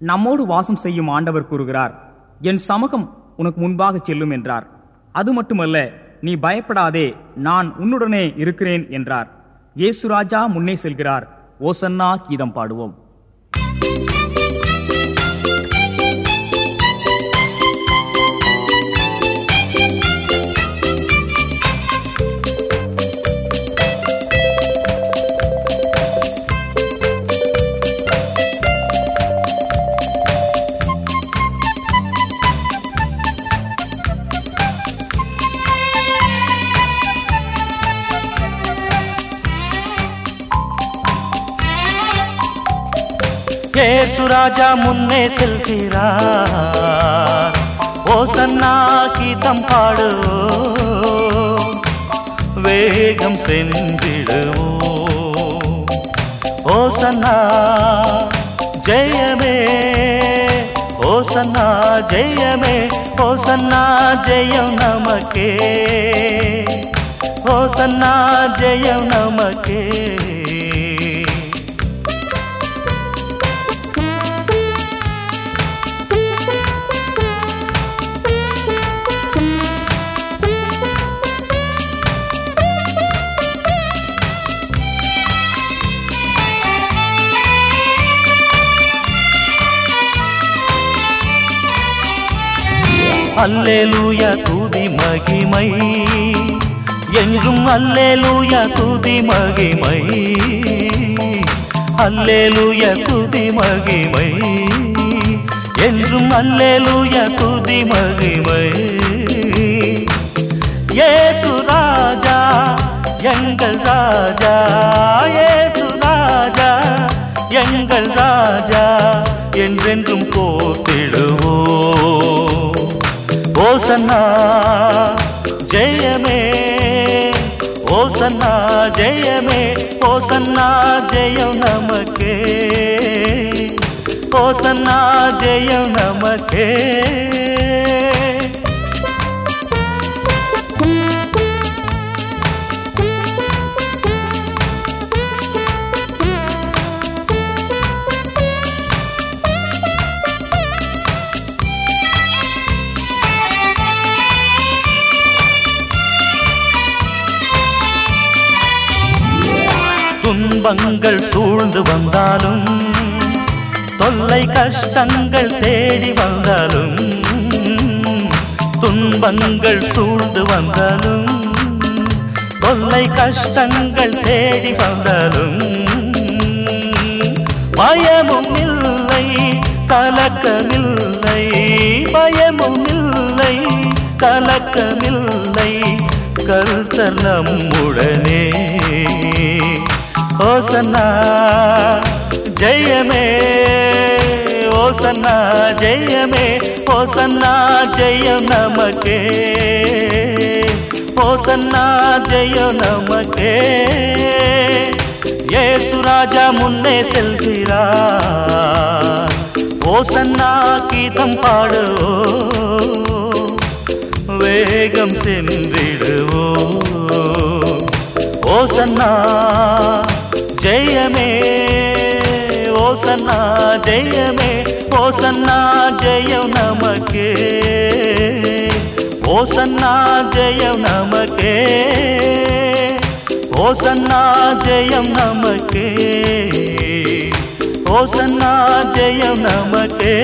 நம்மோடு வாசம் செய்யும் ஆண்டவர் கூறுகிறார் என் சமூகம் உனக்கு முன்பாக செல்லும் என்றார். அது மட்டுமல்ல நீ பயப்படாதே நான் உன்னுடனே இருக்கிறேன் என்றார். இயேசு ராஜா முன்னே செல்கிறார். ஓசன்னா கீதம் பாடுவோம். ஏசுராஜா முன்னே செல்கிறார் ஓசன்னா கீதம் பாடு வேகம் சென்றிடுவோ ஓசன்னா ஜெயமே ஓசன்னா ஜெயமே ஓசன்னா ஜெயம் நமக்கே ஓசன்னா ஜெயம் நமக்கே அல்லேலூய துதி மகிமை. எங்கும் அல்லேலூய துதி மகிமை. அல்லேலூய துதி மகிமை. என்றும் அல்லேலூய துதி மகிமை. ஏசு ராஜா எங்கள் ராஜா. ஏசு ராஜா எங்கள் ராஜா. என்றென்றும் போத்திடுவோ सन्ना, जय मे, ओ सन्ना, जय मे, ओ सन्ना, जय नमके, ओ सन्ना, जय नमके। துன்பங்கள் சூழ்ந்து வந்தாலும் தொல்லை கஷ்டங்கள் தேடி வந்தாலும் துன்பங்கள் சூழ்ந்து வந்தாலும் தொல்லை கஷ்டங்கள் தேடி வந்தாலும் பயமும் இல்லை கலக்கமில்லை பயமும் இல்லை கலக்கமில்லை கருத்தர் நம்முடனே. ओसना जय मे ओसना जय मे ओसना जय नम नमके। ओसना जय नमके ये सुराजा मुन्ने सेल्तिरा ओसना की वेगम வேகம் ओ ஓசன்னா జయమే ఓ సన్నా జయమే ఓ సన్నా జయం నమకే. ఓ సన్నా జయం నమకే. ఓ సన్నా జయం నమకే. ఓ సన్నా జయం నమకే.